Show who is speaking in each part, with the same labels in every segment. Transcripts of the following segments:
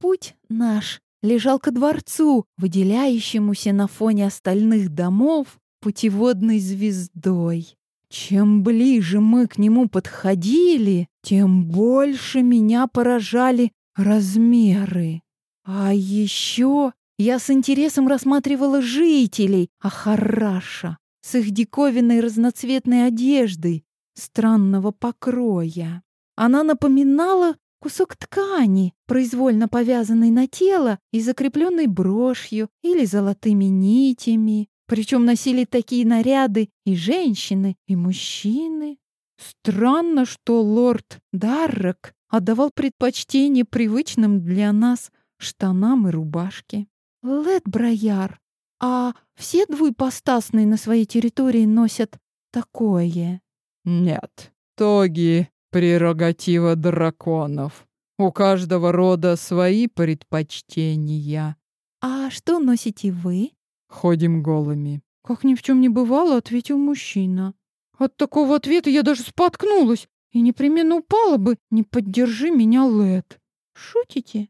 Speaker 1: Путь наш лежал ко дворцу, выделяющемуся на фоне остальных домов путеводной звездой. Чем ближе мы к нему подходили, тем больше меня поражали размеры. А еще я с интересом рассматривала жителей Ахараша с их диковинной разноцветной одеждой странного покроя. Она напоминала кусок ткани, произвольно повязанный на тело и закрепленный брошью или золотыми нитями. Причем носили такие наряды и женщины, и мужчины. Странно, что лорд Даррок отдавал предпочтение привычным для нас штанам и рубашке. Лед Брояр, а все двуепостасные на своей территории носят такое?
Speaker 2: Нет, тоги — прерогатива драконов. У каждого рода свои предпочтения.
Speaker 1: А что носите вы?
Speaker 2: Ходим голыми.
Speaker 1: Как ни в чем не бывало, ответил мужчина. От такого ответа я даже споткнулась и непременно упала бы, не поддержи меня, Лед. Шутите?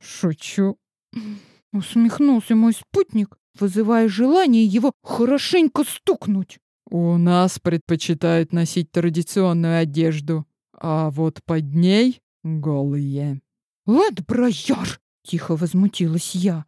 Speaker 2: Шучу.
Speaker 1: Усмехнулся мой спутник, вызывая желание его хорошенько стукнуть.
Speaker 2: У нас предпочитают носить традиционную одежду, а вот под ней голые.
Speaker 1: Лед Брояр! Тихо возмутилась я.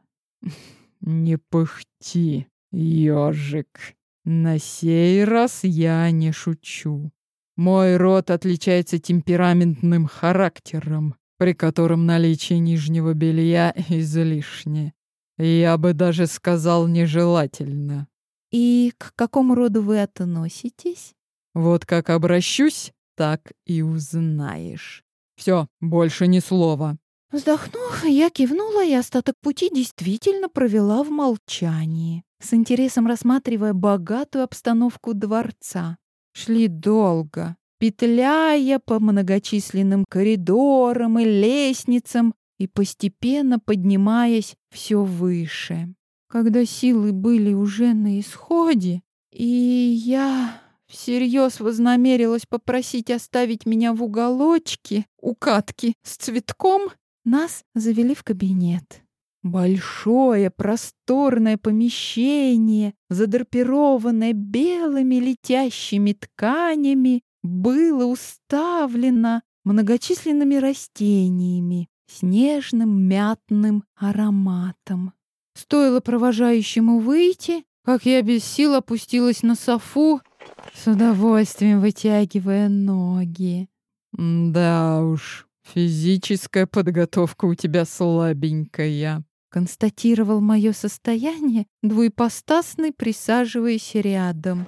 Speaker 2: Не пыхти, ежик. На сей раз я не шучу. Мой род отличается темпераментным характером, при котором наличие нижнего белья излишне. Я бы даже сказал нежелательно.
Speaker 1: И к какому роду вы относитесь?
Speaker 2: Вот как обращусь, так и узнаешь. Все, больше ни слова.
Speaker 1: Вздохнув, я кивнула и остаток пути действительно провела в молчании, с интересом рассматривая богатую обстановку дворца. Шли долго, петляя по многочисленным коридорам и лестницам и постепенно поднимаясь все выше. Когда силы были уже на исходе, и я всерьез вознамерилась попросить оставить меня в уголочке у катки с цветком, нас завели в кабинет. Большое просторное помещение, задрапированное белыми летящими тканями, было уставлено многочисленными растениями с нежным мятным ароматом. Стоило провожающему выйти, как я без сил опустилась на софу, с удовольствием вытягивая ноги.
Speaker 2: «Да уж, «Физическая подготовка у тебя слабенькая», —
Speaker 1: констатировал мое состояние двуепостасный, присаживаясь рядом.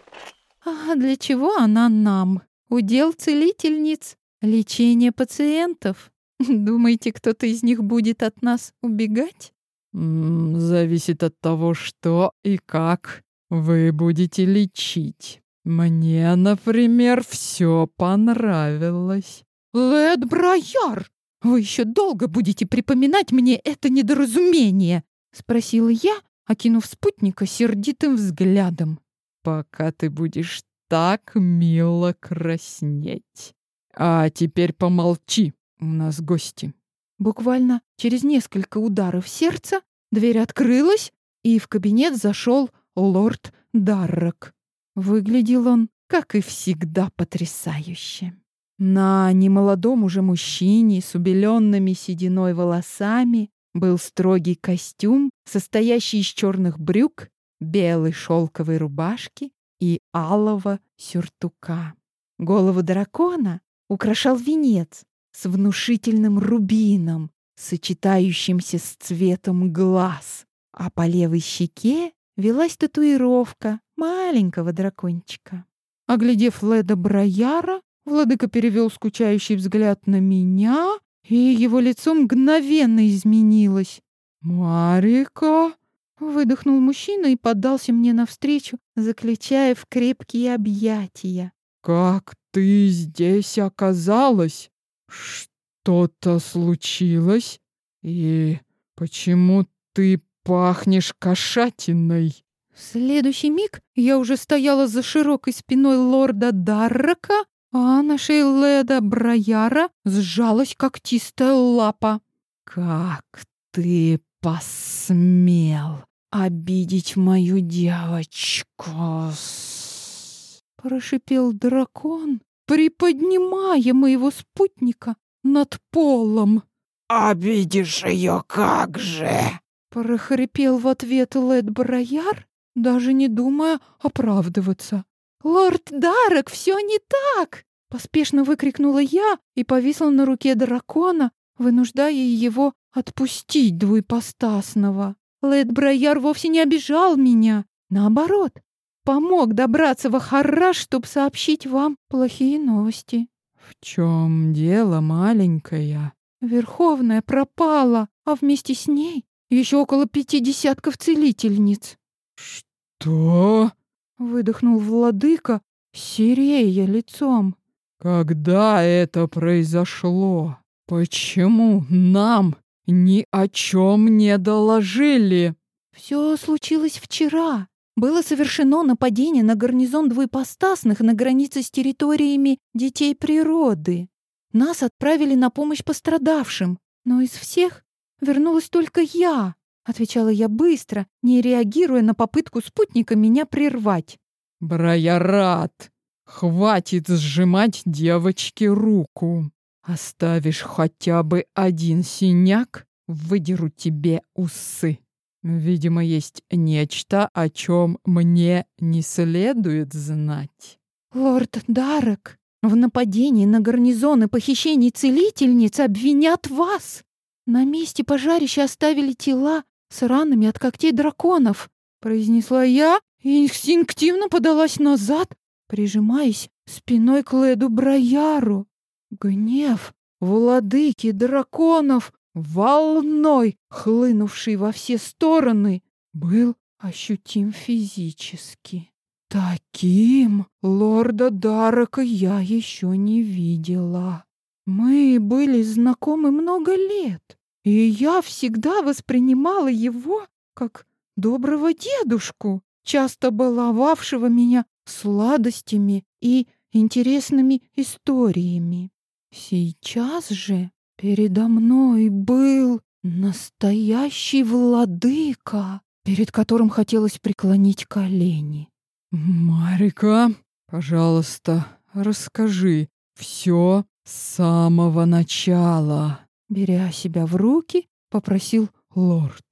Speaker 1: «А для чего она нам? Удел целительниц, лечение пациентов. Думаете, кто-то из них будет от нас убегать?»
Speaker 2: «Зависит от того, что и как вы будете лечить. Мне, например, все понравилось».
Speaker 1: «Лед Брояр, вы еще долго будете припоминать мне это недоразумение?» — спросила я, окинув спутника сердитым взглядом.
Speaker 2: «Пока ты будешь так мило краснеть. А теперь помолчи, у нас гости».
Speaker 1: Буквально через несколько ударов сердца дверь открылась, и в кабинет зашел лорд Даррок. Выглядел он, как и всегда, потрясающе. На немолодом уже мужчине с убеленными сединой волосами был строгий костюм, состоящий из черных брюк, белой шелковой рубашки и алого сюртука. Голову дракона украшал венец с внушительным рубином, сочетающимся с цветом глаз, а по левой щеке велась татуировка маленького дракончика. Оглядев Леда Брояра, Владыка перевел скучающий взгляд на меня, и его лицо мгновенно изменилось.
Speaker 2: «Марика!»
Speaker 1: — выдохнул мужчина и поддался мне навстречу, заключая в крепкие объятия.
Speaker 2: «Как ты здесь оказалась? Что-то случилось? И почему ты пахнешь кошатиной?»
Speaker 1: В следующий миг я уже стояла за широкой спиной лорда Даррака, а на шее Леда Брояра сжалась когтистая лапа. Как ты посмел обидеть мою девочку? Прошипел дракон, приподнимая моего спутника над полом.
Speaker 3: «Обидишь ее как же!»
Speaker 1: Прохрипел в ответ Лед Брояр, даже не думая оправдываться. «Лорд Дарек, все не так!» Поспешно выкрикнула я и повисла на руке дракона, вынуждая его отпустить двуепостасного. Лед Брояр вовсе не обижал меня. Наоборот, помог добраться в Ахарраш, чтобы сообщить вам плохие новости.
Speaker 2: «В чем дело, маленькая?»
Speaker 1: Верховная пропала, а вместе с ней еще около пяти десятков целительниц.
Speaker 2: «Что?»
Speaker 1: — выдохнул владыка, серея лицом.
Speaker 2: «Когда это произошло? Почему нам ни о чем не доложили?»
Speaker 1: Все случилось вчера. Было совершено нападение на гарнизон двуепостасных на границе с территориями детей природы. Нас отправили на помощь пострадавшим, но из всех вернулась только я, отвечала я быстро, не реагируя на попытку спутника меня прервать.
Speaker 2: Браярат, хватит сжимать девочке руку. Оставишь хотя бы один синяк, выдеру тебе усы. Видимо, есть нечто, о чем мне не следует знать.
Speaker 1: Лорд Дарек, в нападении на гарнизон и похищении целительниц обвинят вас. На месте пожарища оставили тела с ранами от когтей драконов, произнесла я и инстинктивно подалась назад, прижимаясь спиной к Леду Брояру. Гнев владыки драконов, волной хлынувший во все стороны, был ощутим физически. Таким лорда Дарака я еще не видела. Мы были знакомы много лет, и я всегда воспринимала его как доброго дедушку, часто баловавшего меня сладостями и интересными историями. Сейчас же передо мной был настоящий владыка, перед которым хотелось преклонить колени.
Speaker 2: «Марика, пожалуйста, расскажи все с самого начала»,
Speaker 1: беря себя в руки, попросил лорд.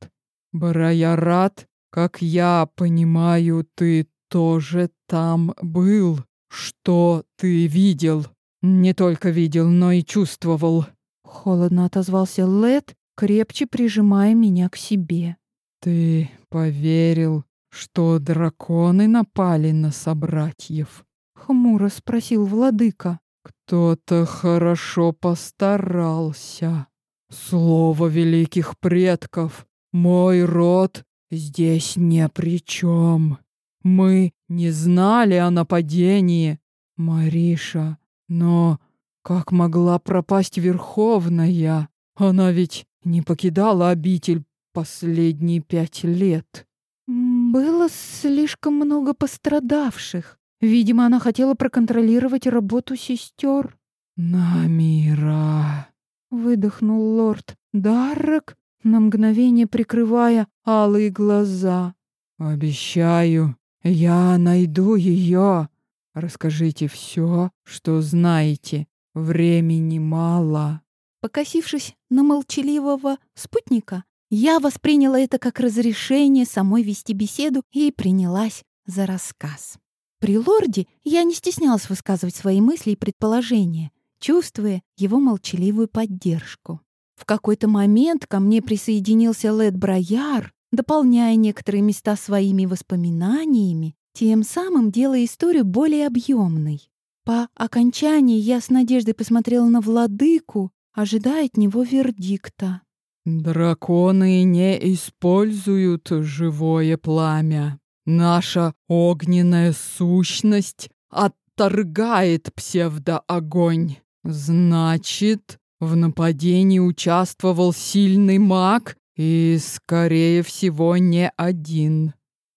Speaker 2: «Бараярат, как я понимаю, ты тоже там был. Что ты видел? Не только видел, но и чувствовал».
Speaker 1: Холодно отозвался Лед, крепче прижимая меня к себе.
Speaker 2: «Ты поверил что драконы напали на собратьев?
Speaker 1: Хмуро спросил владыка.
Speaker 2: Кто-то хорошо постарался. Слово великих предков. Мой род здесь не при чем. Мы не знали о нападении, Мариша, но как могла пропасть Верховная? Она ведь не покидала обитель последние пять лет.
Speaker 1: Было слишком много пострадавших. Видимо, она хотела проконтролировать работу сестер.
Speaker 2: «Намира!»
Speaker 1: — выдохнул лорд Даррек, на мгновение прикрывая алые глаза.
Speaker 2: «Обещаю, я найду ее. Расскажите все, что знаете. Времени мало».
Speaker 1: Покосившись на молчаливого спутника, я восприняла это как разрешение самой вести беседу и принялась за рассказ. При лорде я не стеснялась высказывать свои мысли и предположения, чувствуя его молчаливую поддержку. В какой-то момент ко мне присоединился Лед Брояр, дополняя некоторые места своими воспоминаниями, тем самым делая историю более объемной. По окончании я с надеждой посмотрела на владыку, ожидая от него вердикта.
Speaker 2: Драконы не используют живое пламя. Наша огненная сущность отторгает псевдоогонь. Значит, в нападении участвовал сильный маг и, скорее всего, не один.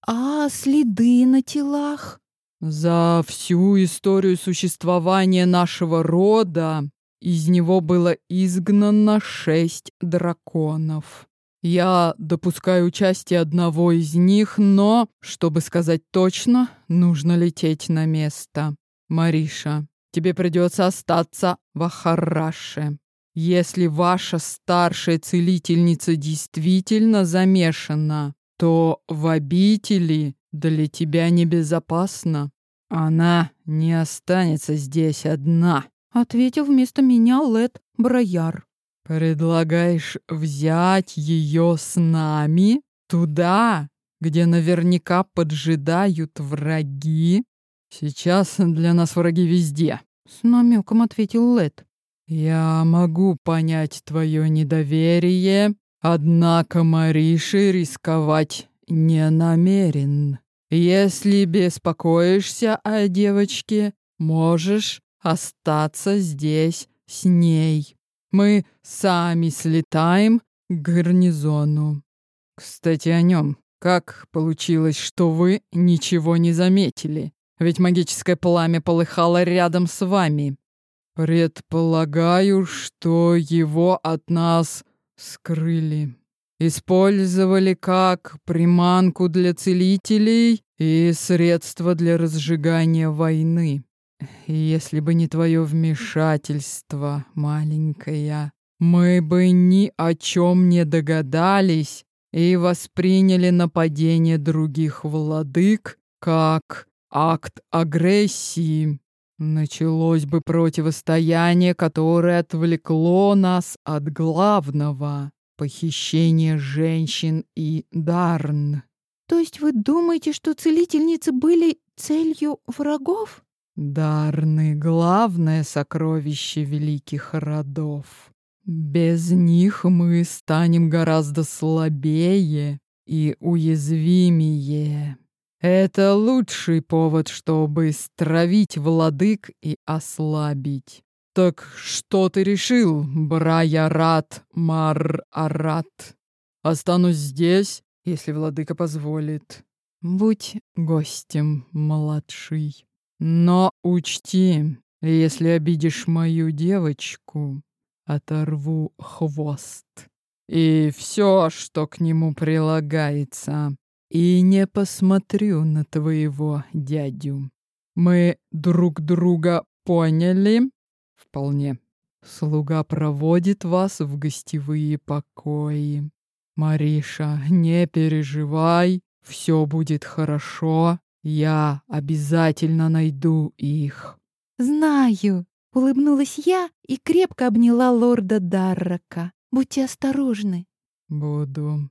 Speaker 1: А следы на телах?
Speaker 2: За всю историю существования нашего рода из него было изгнано шесть драконов. Я допускаю участие одного из них, но, чтобы сказать точно, нужно лететь на место. Мариша, тебе придется остаться в Ахараше. Если ваша старшая целительница действительно замешана, то в обители для тебя небезопасно. Она не останется здесь одна,
Speaker 1: ответил вместо меня Лед Брояр.
Speaker 2: Предлагаешь взять ее с нами туда, где наверняка поджидают враги? Сейчас для нас враги везде.
Speaker 1: С намеком ответил Лед.
Speaker 2: Я могу понять твое недоверие, однако Мариши рисковать не намерен. Если беспокоишься о девочке, можешь остаться здесь с ней. Мы сами слетаем к гарнизону. Кстати, о нем. Как получилось, что вы ничего не заметили? Ведь магическое пламя полыхало рядом с вами. Предполагаю, что его от нас скрыли. Использовали как приманку для целителей и средство для разжигания войны. Если бы не твое вмешательство, маленькая, мы бы ни о чем не догадались и восприняли нападение других владык как акт агрессии. Началось бы противостояние, которое отвлекло нас от главного — похищения женщин и Дарн.
Speaker 1: То есть вы думаете, что целительницы были целью врагов?
Speaker 2: Дарны — главное сокровище великих родов. Без них мы станем гораздо слабее и уязвимее. Это лучший повод, чтобы стравить владык и ослабить. Так что ты решил, Брайарат Мар-Арат? Останусь здесь, если владыка позволит. Будь гостем, младший. Но учти, если обидишь мою девочку, оторву хвост. И все, что к нему прилагается. И не посмотрю на твоего дядю. Мы друг друга поняли? Вполне. Слуга проводит вас в гостевые покои. Мариша, не переживай, все будет хорошо. Я обязательно найду их.
Speaker 1: Знаю, улыбнулась я и крепко обняла лорда Даррака. Будьте осторожны.
Speaker 2: Буду.